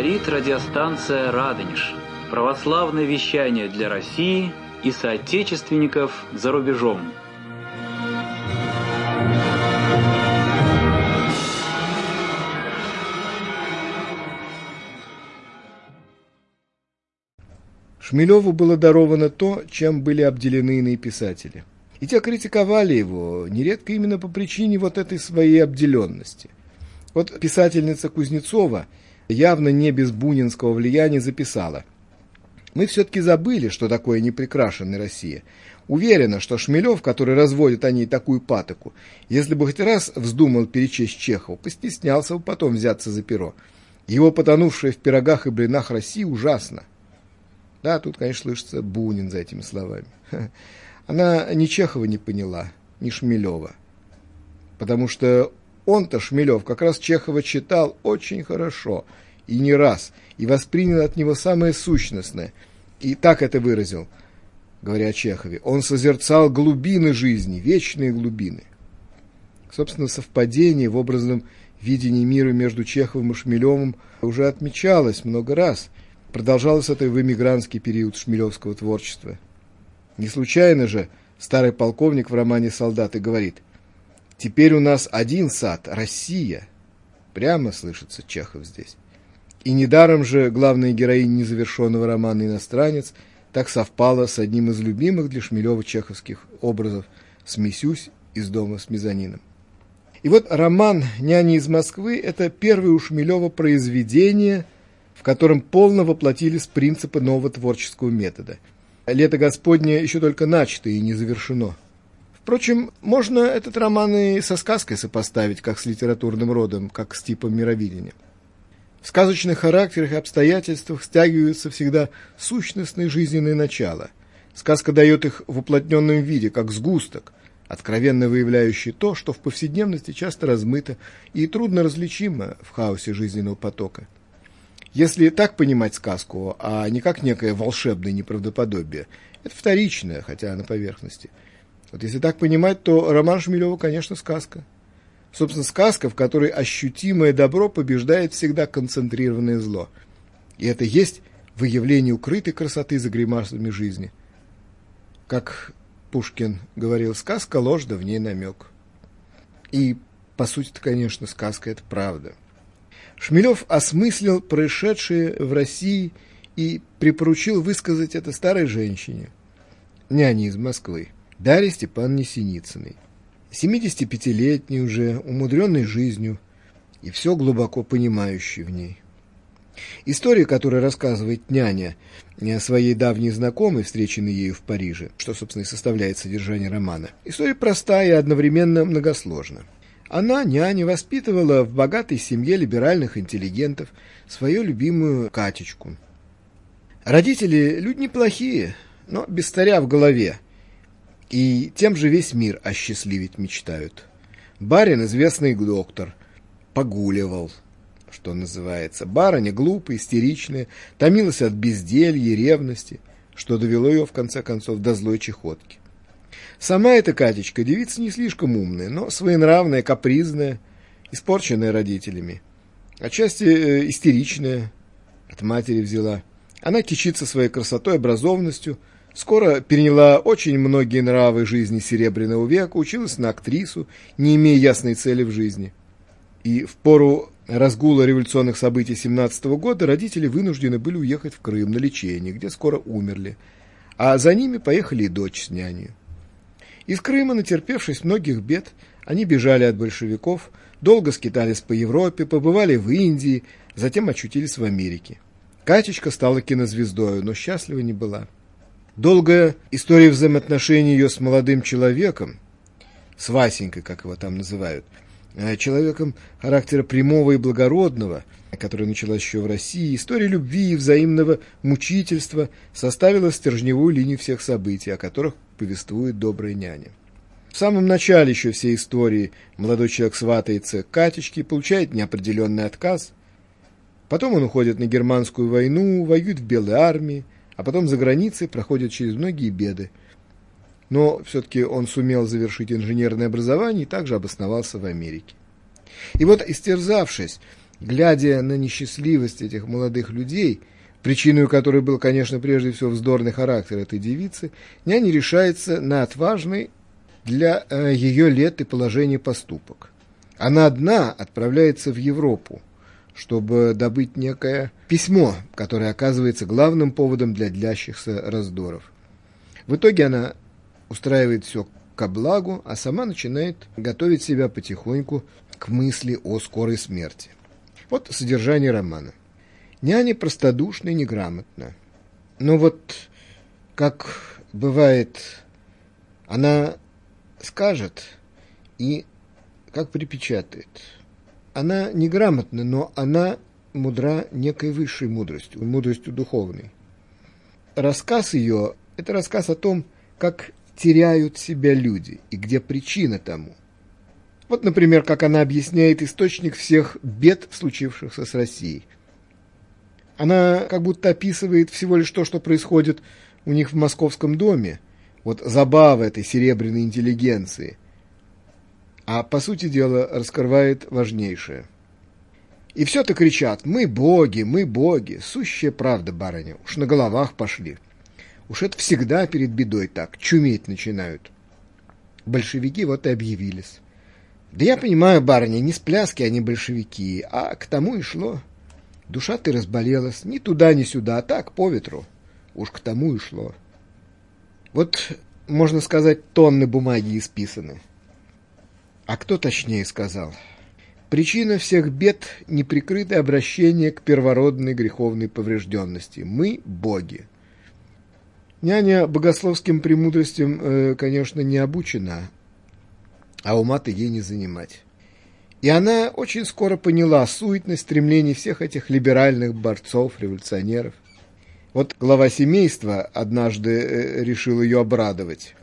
Говорит радиостанция «Радонеж». Православное вещание для России и соотечественников за рубежом. Шмелеву было даровано то, чем были обделены иные писатели. И те критиковали его, нередко именно по причине вот этой своей обделенности. Вот писательница Кузнецова, явно не без бунинского влияния, записала. Мы все-таки забыли, что такое непрекрашенная Россия. Уверена, что Шмелев, который разводит о ней такую патоку, если бы хоть раз вздумал перечесть Чехова, постеснялся бы потом взяться за перо. Его потонувшая в пирогах и блинах Россия ужасно. Да, тут, конечно, слышится Бунин за этими словами. Она ни Чехова не поняла, ни Шмелева. Потому что он-то, Шмелев, как раз Чехова читал очень хорошо, и не раз, и воспринял от него самое сущностное. И так это выразил, говоря о Чехове. Он созерцал глубины жизни, вечные глубины. Собственно, совпадение в образном видении мира между Чеховым и Шмелевым уже отмечалось много раз. Продолжалось это и в эмигрантский период шмелевского творчества – не случайно же старый полковник в романе «Солдаты» говорит «Теперь у нас один сад, Россия». Прямо слышится Чехов здесь. И недаром же главная героиня незавершенного романа «Иностранец» так совпала с одним из любимых для Шмелева чеховских образов «Смесюсь из дома с мезонином». И вот роман «Няни из Москвы» – это первое у Шмелева произведение, в котором полно воплотились принципы нового творческого метода – лето Господне еще только начато и не завершено. Впрочем, можно этот роман и со сказкой сопоставить, как с литературным родом, как с типом мировидения. В сказочных характерах и обстоятельствах стягиваются всегда сущностные жизненные начала. Сказка дает их в уплотненном виде, как сгусток, откровенно выявляющий то, что в повседневности часто размыто и трудно различимо в хаосе жизненного потока. Если так понимать сказку, а не как некое волшебное неправдоподобие, это вторичное, хотя на поверхности. Вот если так понимать, то роман Шмелева, конечно, сказка. Собственно, сказка, в которой ощутимое добро побеждает всегда концентрированное зло. И это есть выявление укрытой красоты за гримасами жизни. Как Пушкин говорил, сказка ложь, да в ней намек. И, по сути-то, конечно, сказка – это правда. Шмелев осмыслил происшедшее в России и припоручил высказать это старой женщине, няне из Москвы, Дарье Степановне Синицыной. 75-летней уже, умудренной жизнью и все глубоко понимающей в ней. История, которую рассказывает няня о своей давней знакомой, встреченной ею в Париже, что, собственно, и составляет содержание романа, история простая и одновременно многосложна. Она, няня, воспитывала в богатой семье либеральных интеллигентов свою любимую Катечку. Родители – люди неплохие, но без старя в голове. И тем же весь мир осчастливить мечтают. Барин – известный доктор, погуливал, что называется. Барыня глупая, истеричная, томилась от безделья и ревности, что довело ее, в конце концов, до злой чехотки. Сама эта Катечка девица не слишком умная, но своенравная, капризная, испорченная родителями. Отчасти э, истеричная, от матери взяла. Она кичится своей красотой, образованностью, скоро переняла очень многие нравы жизни Серебряного века, училась на актрису, не имея ясной цели в жизни. И в пору разгула революционных событий 17 года родители вынуждены были уехать в Крым на лечение, где скоро умерли, а за ними поехали и дочь с няней. Из Крыма, натерпевшись многих бед, они бежали от большевиков, долго скитались по Европе, побывали в Индии, затем очутились в Америке. Катечка стала кинозвездой, но счастлива не была. Долгая история взаимоотношений ее с молодым человеком, с Васенькой, как его там называют, э, человеком характера прямого и благородного, которая началась еще в России, история любви и взаимного мучительства составила стержневую линию всех событий, о которых повествует добрая няня. В самом начале еще всей истории молодой человек сватается к Катечке, получает неопределенный отказ. Потом он уходит на германскую войну, воюет в Белой армии, а потом за границей проходит через многие беды. Но все-таки он сумел завершить инженерное образование и также обосновался в Америке. И вот, истерзавшись Глядя на несчастливость этих молодых людей, причиной которой был, конечно, прежде всего вздорный характер этой девицы, няня решается на отважный для э, ее лет и положения поступок. Она одна отправляется в Европу, чтобы добыть некое письмо, которое оказывается главным поводом для длящихся раздоров. В итоге она устраивает все ко благу, а сама начинает готовить себя потихоньку к мысли о скорой смерти. Вот содержание романа. Няня простодушна и неграмотна. Но вот, как бывает, она скажет и как припечатает. Она неграмотна, но она мудра некой высшей мудростью, мудростью духовной. Рассказ ее – это рассказ о том, как теряют себя люди и где причина тому. Вот, например, как она объясняет источник всех бед, случившихся с Россией. Она как будто описывает всего лишь то, что происходит у них в московском доме, вот забава этой серебряной интеллигенции, а по сути дела раскрывает важнейшее. И все-то кричат «Мы боги, мы боги!» Сущая правда, барыня, уж на головах пошли – Уж это всегда перед бедой так, чуметь начинают. Большевики вот и объявились. Да я понимаю, барыня, не с пляски они большевики, а к тому и шло. Душа ты разболелась, ни туда, ни сюда, а так, по ветру. Уж к тому и шло. Вот, можно сказать, тонны бумаги исписаны. А кто точнее сказал? Причина всех бед – неприкрытое обращение к первородной греховной поврежденности. Мы – боги. Няня богословским премудростям, э, конечно, не обучена, а ума-то ей не занимать. И она очень скоро поняла суетность стремлений всех этих либеральных борцов, революционеров. Вот глава семейства однажды э, решил ее обрадовать.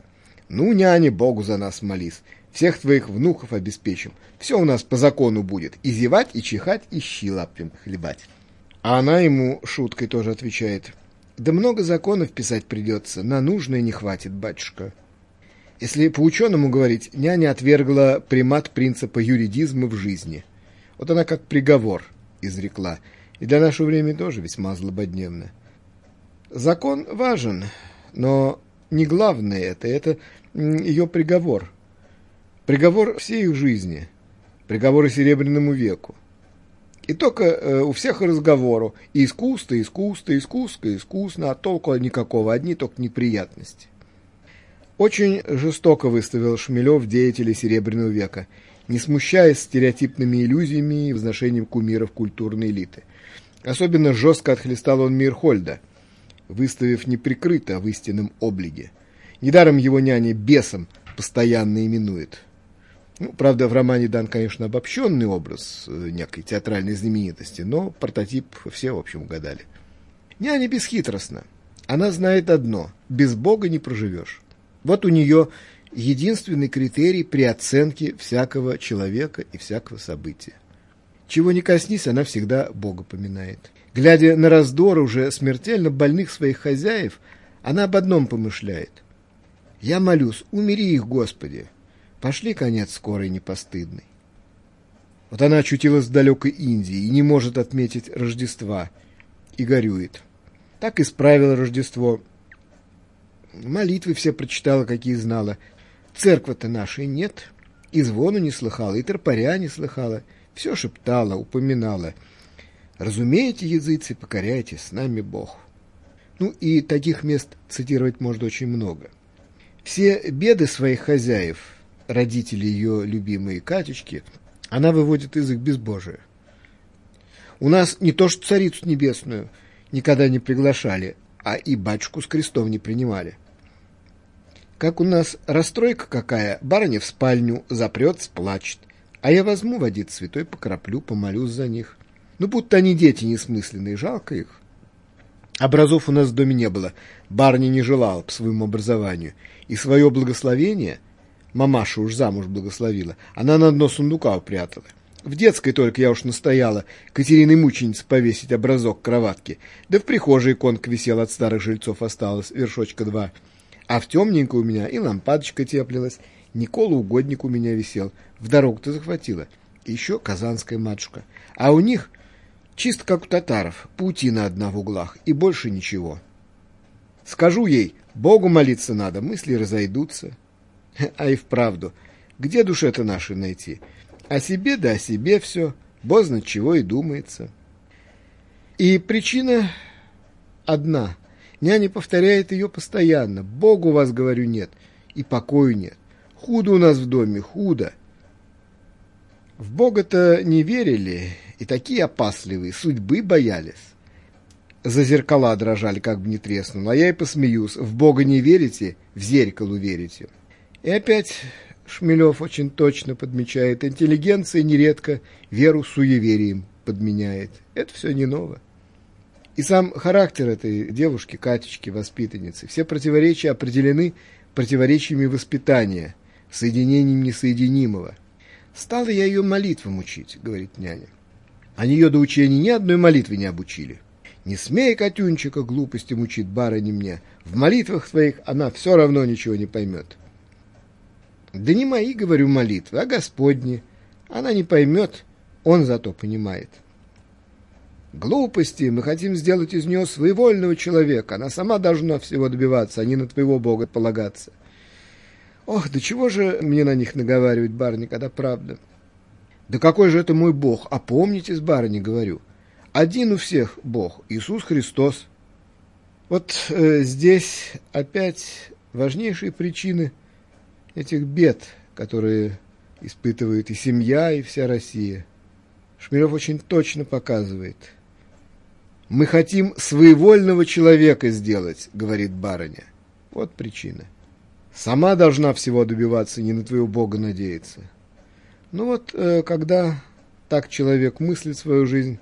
«Ну, няня, Богу за нас молись, всех твоих внуков обеспечим. Все у нас по закону будет, и зевать, и чихать, и щи лаптем хлебать». А она ему шуткой тоже отвечает – да много законов писать придется, на нужное не хватит, батюшка. Если по-ученому говорить, няня отвергла примат принципа юридизма в жизни. Вот она как приговор изрекла, и для нашего времени тоже весьма злободневно. Закон важен, но не главное это, это ее приговор. Приговор всей их жизни, приговор и Серебряному веку. И только э, у всех разговору. И искусство, искусство, искусство, искусно, а толку никакого, одни только неприятности. Очень жестоко выставил Шмелев деятелей Серебряного века, не смущаясь стереотипными иллюзиями и возношением кумиров культурной элиты. Особенно жестко отхлестал он Мирхольда, выставив неприкрыто в истинном облиге. Недаром его няня бесом постоянно именует – ну, правда, в романе дан, конечно, обобщенный образ э, некой театральной знаменитости, но прототип все, в общем, угадали. Няня бесхитростна. Она знает одно – без Бога не проживешь. Вот у нее единственный критерий при оценке всякого человека и всякого события. Чего не коснись, она всегда Бога поминает. Глядя на раздор уже смертельно больных своих хозяев, она об одном помышляет. «Я молюсь, умери их, Господи, Пошли конец скорый непостыдный. Вот она очутилась в далекой Индии и не может отметить Рождества, и горюет. Так исправила Рождество. Молитвы все прочитала, какие знала. Церква-то нашей нет, и звону не слыхала, и тропаря не слыхала. Все шептала, упоминала. Разумеете, языцы, покоряйте, с нами Бог. Ну и таких мест цитировать можно очень много. Все беды своих хозяев – родители ее любимые Катечки, она выводит из их безбожия. У нас не то что царицу небесную никогда не приглашали, а и батюшку с крестом не принимали. Как у нас расстройка какая, барыня в спальню запрет, сплачет, а я возьму водит святой, покроплю, помолюсь за них. Ну, будто они дети несмысленные, жалко их. Образов у нас в доме не было, барыня не желала по своему образованию, и свое благословение – Мамаша уж замуж благословила. Она на дно сундука упрятала. В детской только я уж настояла Катериной мученице повесить образок кроватки. Да в прихожей иконка висела от старых жильцов осталось, вершочка два. А в темненькой у меня и лампадочка теплилась. Никола угодник у меня висел. В дорогу-то захватила. еще казанская матушка. А у них чисто как у татаров, паутина одна в углах и больше ничего. Скажу ей, Богу молиться надо, мысли разойдутся. А и вправду, где душе-то нашей найти? О себе да о себе все, бозна чего и думается. И причина одна. Няня повторяет ее постоянно. Богу вас, говорю, нет, и покою нет. Худо у нас в доме, худо. В Бога-то не верили, и такие опасливые, судьбы боялись. За зеркала дрожали, как бы не треснуло. А я и посмеюсь. В Бога не верите, в зеркало верите. И опять Шмелев очень точно подмечает, интеллигенция нередко веру суеверием подменяет. Это все не ново. И сам характер этой девушки, Катечки, воспитанницы, все противоречия определены противоречиями воспитания, соединением несоединимого. Стала я ее молитвам учить, говорит няня. А нее до учения ни одной молитвы не обучили. Не смей, Катюнчика, глупости мучит барыня мне. В молитвах твоих она все равно ничего не поймет. Да не мои, говорю, молитвы, а Господни. Она не поймет, он зато понимает. Глупости, мы хотим сделать из нее своевольного человека. Она сама должна всего добиваться, а не на твоего Бога полагаться. Ох, да чего же мне на них наговаривать, барыня, когда правда? Да какой же это мой Бог? А помните, с барыни говорю. Один у всех Бог, Иисус Христос. Вот э, здесь опять важнейшие причины этих бед, которые испытывает и семья, и вся Россия. Шмелев очень точно показывает. «Мы хотим своевольного человека сделать», — говорит барыня. Вот причина. Сама должна всего добиваться, не на твоего Бога надеяться. Ну вот, э, когда так человек мыслит свою жизнь,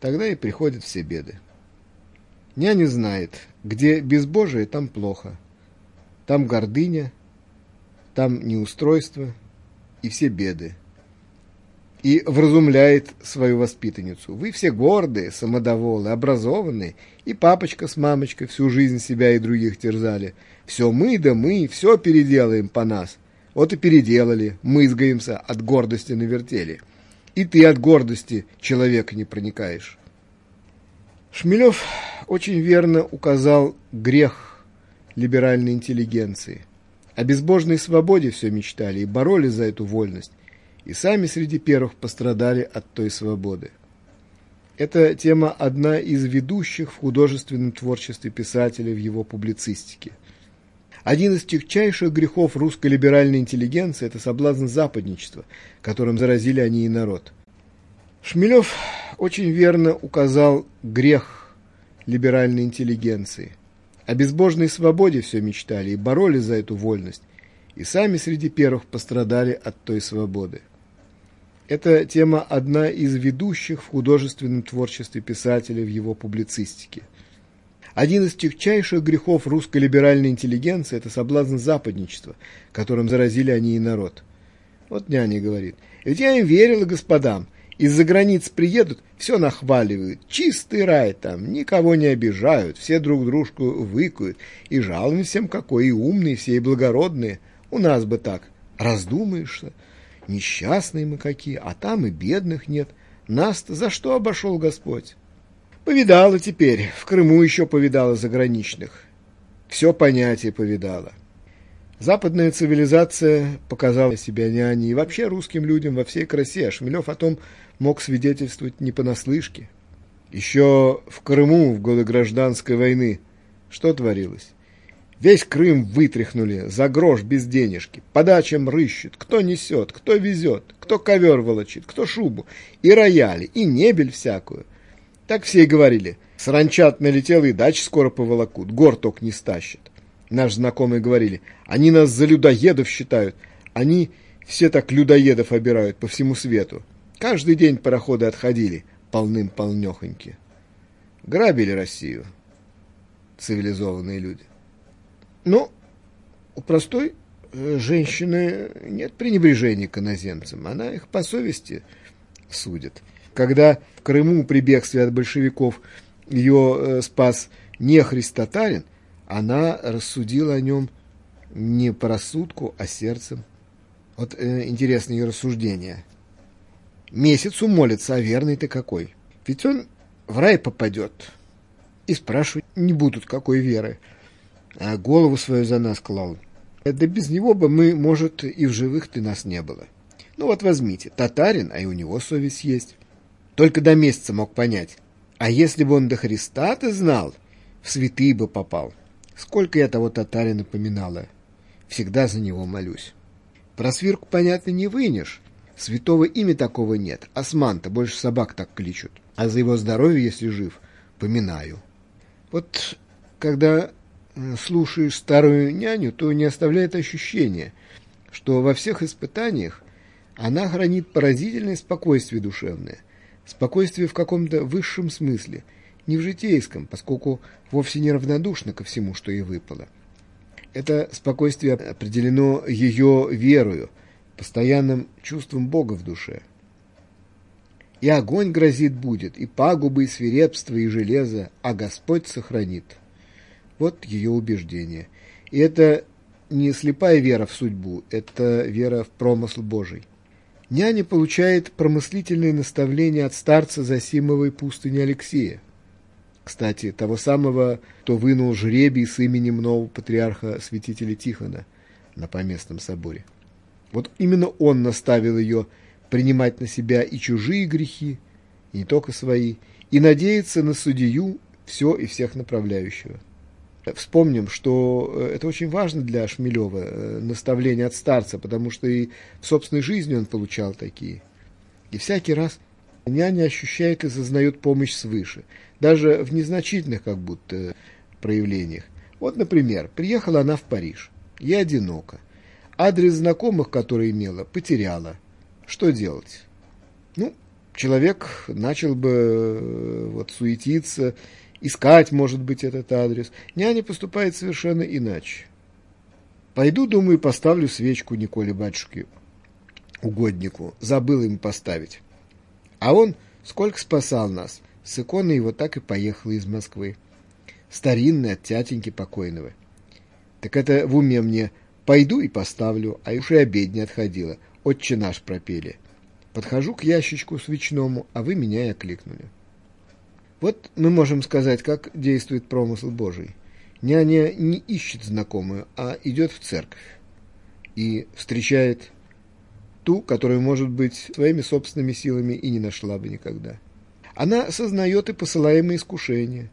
тогда и приходят все беды. Няня знает, где безбожие, там плохо. Там гордыня, там неустройство и все беды. И вразумляет свою воспитанницу. Вы все гордые, самодоволы, образованные, и папочка с мамочкой всю жизнь себя и других терзали. Все мы да мы, все переделаем по нас. Вот и переделали, мызгаемся от гордости навертели. И ты от гордости человека не проникаешь. Шмелев очень верно указал грех либеральной интеллигенции. О безбожной свободе все мечтали и боролись за эту вольность, и сами среди первых пострадали от той свободы. Эта тема одна из ведущих в художественном творчестве писателя в его публицистике. Один из тягчайших грехов русской либеральной интеллигенции – это соблазн западничества, которым заразили они и народ. Шмелев очень верно указал грех либеральной интеллигенции. О безбожной свободе все мечтали и боролись за эту вольность, и сами среди первых пострадали от той свободы. Эта тема одна из ведущих в художественном творчестве писателя в его публицистике. Один из тягчайших грехов русской либеральной интеллигенции – это соблазн западничества, которым заразили они и народ. Вот няня говорит, ведь я им верила господам, из-за границ приедут, все нахваливают, чистый рай там, никого не обижают, все друг дружку выкуют, и жалуют всем, какой и умные все, и благородные. У нас бы так, раздумаешься, несчастные мы какие, а там и бедных нет. Нас-то за что обошел Господь? Повидала теперь, в Крыму еще повидала заграничных. Все понятие повидала. Западная цивилизация показала себя няне и вообще русским людям во всей красе, Шмелев о том мог свидетельствовать не понаслышке. Еще в Крыму в годы гражданской войны что творилось? Весь Крым вытряхнули за грош без денежки. По дачам кто несет, кто везет, кто ковер волочит, кто шубу, и рояли, и небель всякую. Так все и говорили. Сранчат налетел и дач скоро поволокут, гор только не стащат. Наши знакомые говорили, они нас за людоедов считают. Они все так людоедов обирают по всему свету. Каждый день пароходы отходили, полным-полнехоньки. Грабили Россию цивилизованные люди. Но у простой э, женщины нет пренебрежения к иноземцам. Она их по совести судит когда в Крыму при бегстве от большевиков ее э, спас не христотарин, она рассудила о нем не по рассудку, а сердцем. Вот э, интересные ее рассуждения. месяцу молится, а верный ты какой. Ведь он в рай попадет. И спрашивать не будут, какой веры. А голову свою за нас клал. Да без него бы мы, может, и в живых ты нас не было. Ну вот возьмите, татарин, а и у него совесть есть. Только до месяца мог понять. А если бы он до Христа-то знал, в святые бы попал. Сколько я того татарина поминала. Всегда за него молюсь. Про свирку, понятно, не вынешь. Святого имя такого нет. Осман-то больше собак так кличут. А за его здоровье, если жив, поминаю. Вот когда слушаешь старую няню, то не оставляет ощущения, что во всех испытаниях она хранит поразительное спокойствие душевное. Спокойствие в каком-то высшем смысле, не в житейском, поскольку вовсе не равнодушна ко всему, что ей выпало. Это спокойствие определено ее верою, постоянным чувством Бога в душе. И огонь грозит будет, и пагубы, и свирепство, и железо, а Господь сохранит. Вот ее убеждение. И это не слепая вера в судьбу, это вера в промысл Божий. Няня получает промыслительные наставления от старца Засимовой пустыни Алексея. Кстати, того самого, кто вынул жребий с именем нового патриарха святителя Тихона на поместном соборе. Вот именно он наставил ее принимать на себя и чужие грехи, и не только свои, и надеяться на судью все и всех направляющего. Вспомним, что э, это очень важно для Шмелева, э, наставление от старца, потому что и в собственной жизни он получал такие. И всякий раз няня ощущает и зазнает помощь свыше, даже в незначительных как будто проявлениях. Вот, например, приехала она в Париж, ей одиноко. Адрес знакомых, который имела, потеряла. Что делать? Ну, человек начал бы э, вот суетиться, искать, может быть, этот адрес. Няня поступает совершенно иначе. Пойду, думаю, поставлю свечку Николе батюшке, угоднику. Забыл им поставить. А он сколько спасал нас. С иконой его так и поехала из Москвы. Старинный от тятеньки покойного. Так это в уме мне. Пойду и поставлю, а уж и обед не отходила. Отче наш пропели. Подхожу к ящичку свечному, а вы меня и окликнули. Вот мы можем сказать, как действует промысл Божий. Няня не ищет знакомую, а идет в церковь и встречает ту, которую, может быть, своими собственными силами и не нашла бы никогда. Она сознает и посылаемые искушения.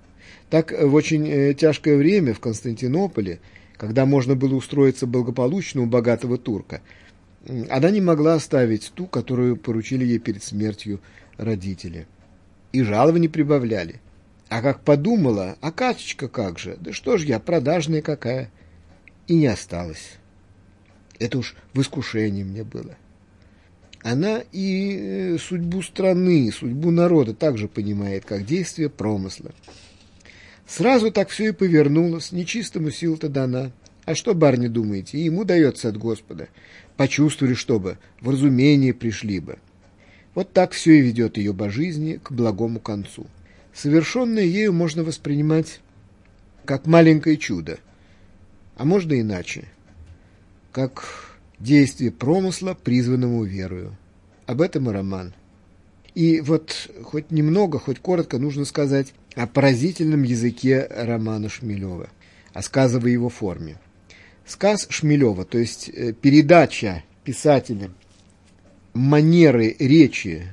Так в очень э, тяжкое время в Константинополе, когда можно было устроиться благополучно у богатого турка, она не могла оставить ту, которую поручили ей перед смертью родители и жалований прибавляли. А как подумала, а катечка как же, да что ж я, продажная какая. И не осталось. Это уж в искушении мне было. Она и э, судьбу страны, судьбу народа также понимает, как действие промысла. Сразу так все и повернулось, нечистому сил-то дана. А что, барни, думаете, ему дается от Господа? Почувствовали, чтобы, в разумение пришли бы. Вот так все и ведет ее по жизни к благому концу. Совершенное ею можно воспринимать как маленькое чудо, а можно иначе, как действие промысла, призванному верою. Об этом и роман. И вот хоть немного, хоть коротко нужно сказать о поразительном языке романа Шмелева, о сказовой его форме. Сказ Шмелева, то есть э, передача писателем манеры речи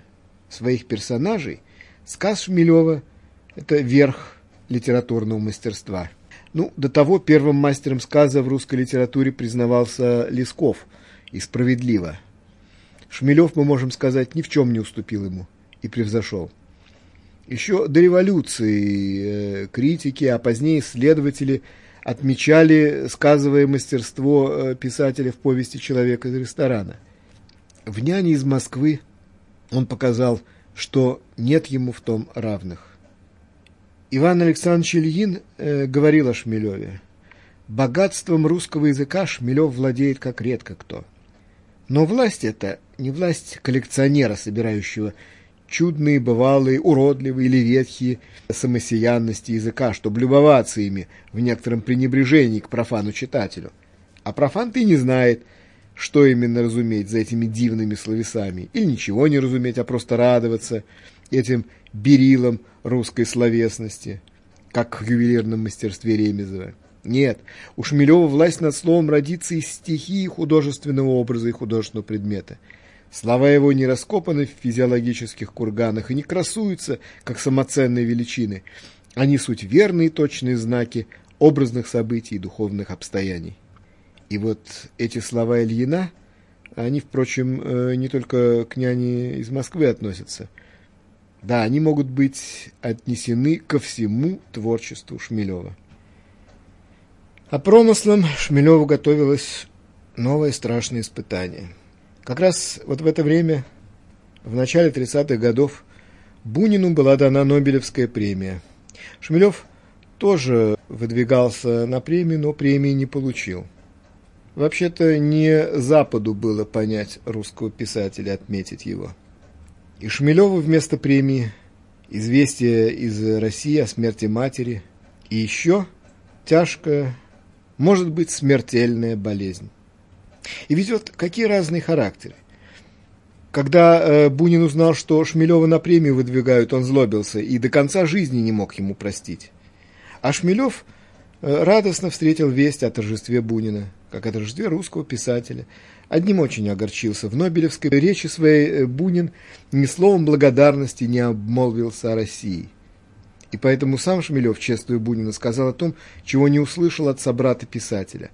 своих персонажей, сказ Шмелева – это верх литературного мастерства. Ну, до того первым мастером сказа в русской литературе признавался Лесков, и справедливо. Шмелев, мы можем сказать, ни в чем не уступил ему и превзошел. Еще до революции э, критики, а позднее исследователи отмечали сказовое мастерство э, писателя в повести «Человек из ресторана». В «Няне из Москвы» он показал, что нет ему в том равных. Иван Александрович Ильин э, говорил о Шмелеве. Богатством русского языка Шмелев владеет как редко кто. Но власть это не власть коллекционера, собирающего чудные, бывалые, уродливые или ветхие самосиянности языка, чтобы любоваться ими в некотором пренебрежении к профану читателю. А профан ты не знает – что именно разуметь за этими дивными словесами, или ничего не разуметь, а просто радоваться этим берилам русской словесности, как в ювелирном мастерстве Ремезова. Нет, у Шмелева власть над словом родится из стихии художественного образа и художественного предмета. Слова его не раскопаны в физиологических курганах и не красуются, как самоценные величины. Они суть верные точные знаки образных событий и духовных обстояний. И вот эти слова Ильина, они, впрочем, э, не только к няне из Москвы относятся. Да, они могут быть отнесены ко всему творчеству Шмелева. А промыслом Шмелеву готовилось новое страшное испытание. Как раз вот в это время, в начале 30-х годов, Бунину была дана Нобелевская премия. Шмелев тоже выдвигался на премию, но премии не получил. Вообще-то не Западу было понять русского писателя, отметить его. И Шмелеву вместо премии известие из России о смерти матери и еще тяжкая, может быть, смертельная болезнь. И ведь вот какие разные характеры. Когда э, Бунин узнал, что Шмелева на премию выдвигают, он злобился и до конца жизни не мог ему простить. А Шмелев э, радостно встретил весть о торжестве Бунина – как о торжестве русского писателя. Одним очень огорчился. В Нобелевской речи своей э, Бунин ни словом благодарности не обмолвился о России. И поэтому сам Шмелев, чествуя Бунина, сказал о том, чего не услышал от собрата-писателя.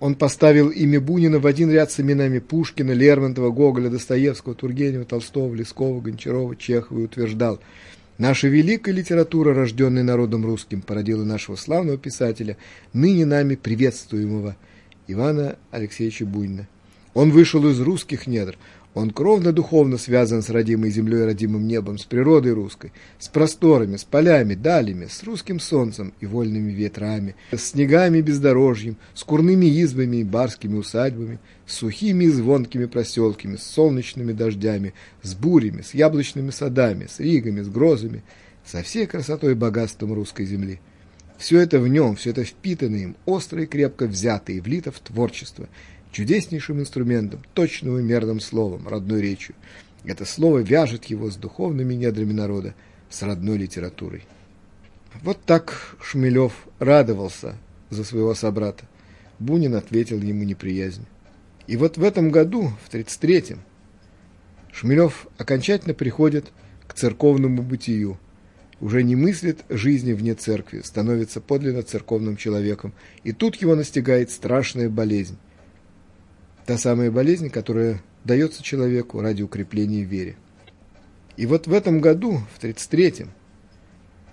Он поставил имя Бунина в один ряд с именами Пушкина, Лермонтова, Гоголя, Достоевского, Тургенева, Толстого, Лескова, Гончарова, Чехова и утверждал – Наша великая литература, рожденная народом русским, породила нашего славного писателя, ныне нами приветствуемого – Ивана Алексеевича Бунина. Он вышел из русских недр, он кровно-духовно связан с родимой землей, родимым небом, с природой русской, с просторами, с полями, далями, с русским солнцем и вольными ветрами, с снегами и бездорожьем, с курными избами и барскими усадьбами, с сухими и звонкими проселками, с солнечными дождями, с бурями, с яблочными садами, с ригами, с грозами, со всей красотой и богатством русской земли. Все это в нем, все это впитано им, остро и крепко взято и влито в творчество, чудеснейшим инструментом, точным и мерным словом, родной речью. Это слово вяжет его с духовными недрами народа, с родной литературой. Вот так Шмелев радовался за своего собрата. Бунин ответил ему неприязнью. И вот в этом году, в 33-м, Шмелев окончательно приходит к церковному бытию – уже не мыслит жизни вне церкви, становится подлинно церковным человеком. И тут его настигает страшная болезнь. Та самая болезнь, которая дается человеку ради укрепления вере. И вот в этом году, в 33-м,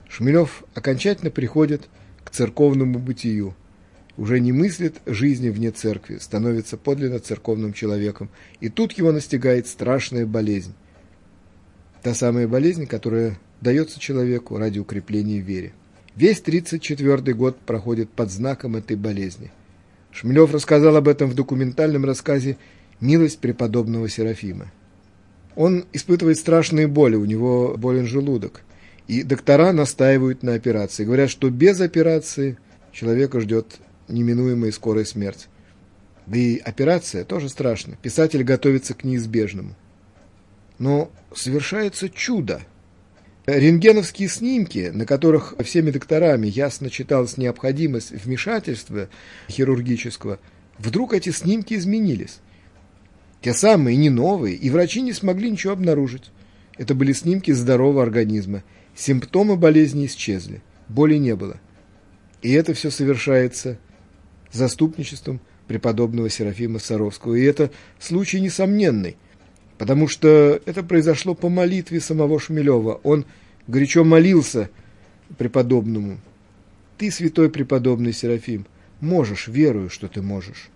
Шмелев окончательно приходит к церковному бытию, уже не мыслит жизни вне церкви, становится подлинно церковным человеком. И тут его настигает страшная болезнь. Та самая болезнь, которая дается человеку ради укрепления вере. Весь 1934 год проходит под знаком этой болезни. Шмелев рассказал об этом в документальном рассказе «Милость преподобного Серафима». Он испытывает страшные боли, у него болен желудок. И доктора настаивают на операции. Говорят, что без операции человека ждет неминуемая скорая смерть. Да и операция тоже страшно. Писатель готовится к неизбежному. Но совершается чудо – Рентгеновские снимки, на которых всеми докторами ясно читалась необходимость вмешательства хирургического, вдруг эти снимки изменились. Те самые, не новые, и врачи не смогли ничего обнаружить. Это были снимки здорового организма. Симптомы болезни исчезли, боли не было. И это все совершается заступничеством преподобного Серафима Саровского. И это случай несомненный, потому что это произошло по молитве самого Шмелева. Он горячо молился преподобному. Ты, святой преподобный Серафим, можешь, верую, что ты можешь.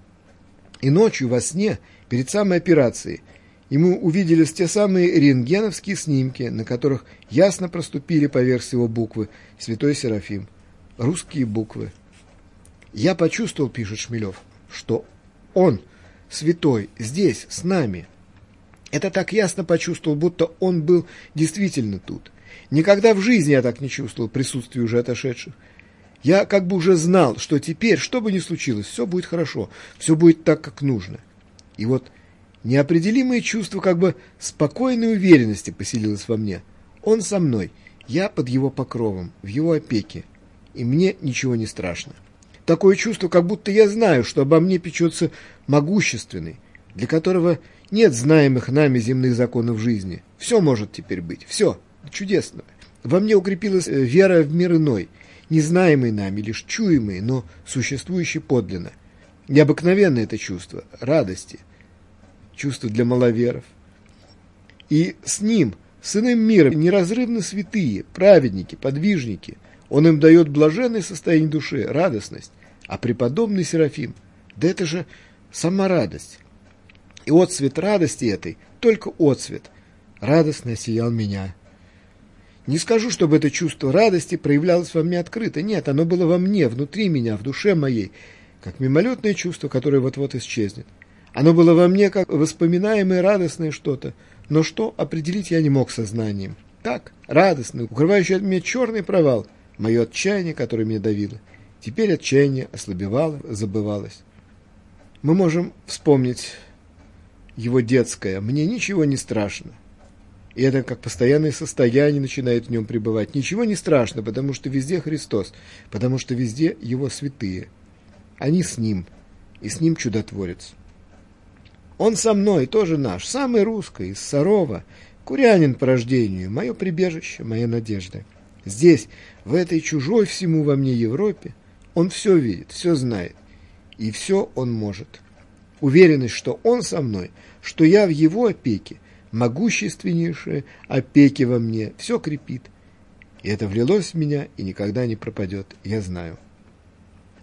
И ночью во сне, перед самой операцией, ему увиделись те самые рентгеновские снимки, на которых ясно проступили поверх всего буквы «Святой Серафим», русские буквы. Я почувствовал, пишет Шмелев, что он, святой, здесь, с нами – это так ясно почувствовал, будто он был действительно тут. Никогда в жизни я так не чувствовал присутствие уже отошедших. Я как бы уже знал, что теперь, что бы ни случилось, все будет хорошо, все будет так, как нужно. И вот неопределимое чувство как бы спокойной уверенности поселилось во мне. Он со мной, я под его покровом, в его опеке, и мне ничего не страшно. Такое чувство, как будто я знаю, что обо мне печется могущественный, для которого нет знаемых нами земных законов жизни. Все может теперь быть, все, чудесного. Во мне укрепилась э, вера в мир иной, незнаемый нами, лишь чуемый, но существующий подлинно. Необыкновенное это чувство радости, чувство для маловеров. И с ним, с иным миром, неразрывно святые, праведники, подвижники. Он им дает блаженное состояние души, радостность. А преподобный Серафим, да это же сама радость. И отцвет радости этой, только отцвет, радостно сиял меня. Не скажу, чтобы это чувство радости проявлялось во мне открыто. Нет, оно было во мне, внутри меня, в душе моей, как мимолетное чувство, которое вот-вот исчезнет. Оно было во мне, как воспоминаемое радостное что-то, но что определить я не мог сознанием. Так, радостный, укрывающий от меня черный провал, мое отчаяние, которое меня давило. Теперь отчаяние ослабевало, забывалось. Мы можем вспомнить его детское «мне ничего не страшно». И это как постоянное состояние начинает в нем пребывать. Ничего не страшно, потому что везде Христос, потому что везде Его святые. Они с Ним, и с Ним чудотворец. Он со мной, тоже наш, самый русский, из Сарова, курянин по рождению, мое прибежище, моя надежда. Здесь, в этой чужой всему во мне Европе, он все видит, все знает, и все он может. Уверенность, что он со мной, что я в его опеке, могущественнейшее опеки во мне, все крепит. И это влилось в меня и никогда не пропадет, я знаю.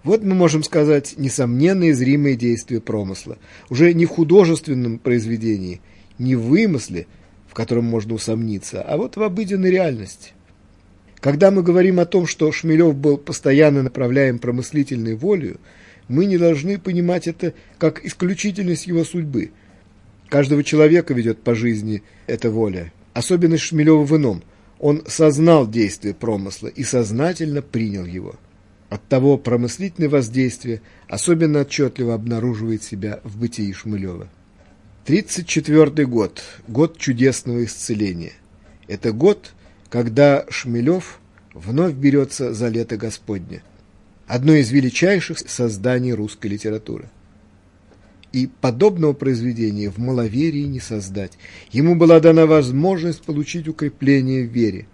Вот мы можем сказать несомненные зримые действия промысла. Уже не в художественном произведении, не в вымысле, в котором можно усомниться, а вот в обыденной реальности. Когда мы говорим о том, что Шмелев был постоянно направляем промыслительной волею, мы не должны понимать это как исключительность его судьбы. Каждого человека ведет по жизни эта воля. Особенность Шмелева в ином. Он сознал действие промысла и сознательно принял его. Оттого промыслительное воздействие особенно отчетливо обнаруживает себя в бытии Шмылева. 34 год, год чудесного исцеления. Это год, когда Шмелев вновь берется за лето Господне, одно из величайших созданий русской литературы. И подобного произведения в маловерии не создать. Ему была дана возможность получить укрепление в вере.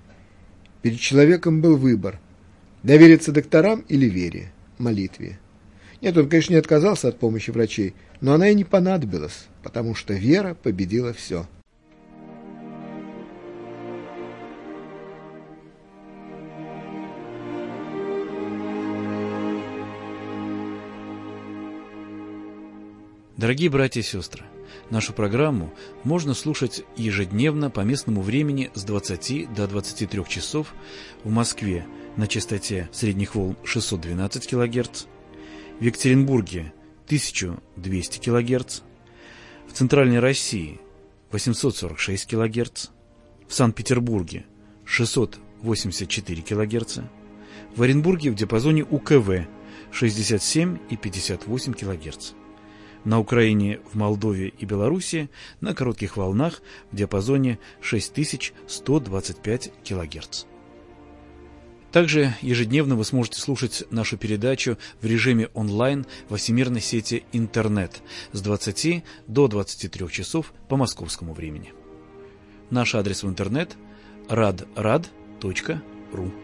Перед человеком был выбор – Довериться докторам или вере, молитве? Нет, он, конечно, не отказался от помощи врачей, но она и не понадобилась, потому что вера победила все. Дорогие братья и сестры, нашу программу можно слушать ежедневно по местному времени с 20 до 23 часов в Москве на частоте средних волн 612 кГц, в Екатеринбурге 1200 кГц, в Центральной России 846 кГц, в Санкт-Петербурге 684 кГц, в Оренбурге в диапазоне УКВ 67 и 58 кГц. На Украине, в Молдове и Беларуси на коротких волнах в диапазоне 6125 кГц. Также ежедневно вы сможете слушать нашу передачу в режиме онлайн во всемирной сети интернет с 20 до 23 часов по московскому времени. Наш адрес в интернет – radrad.ru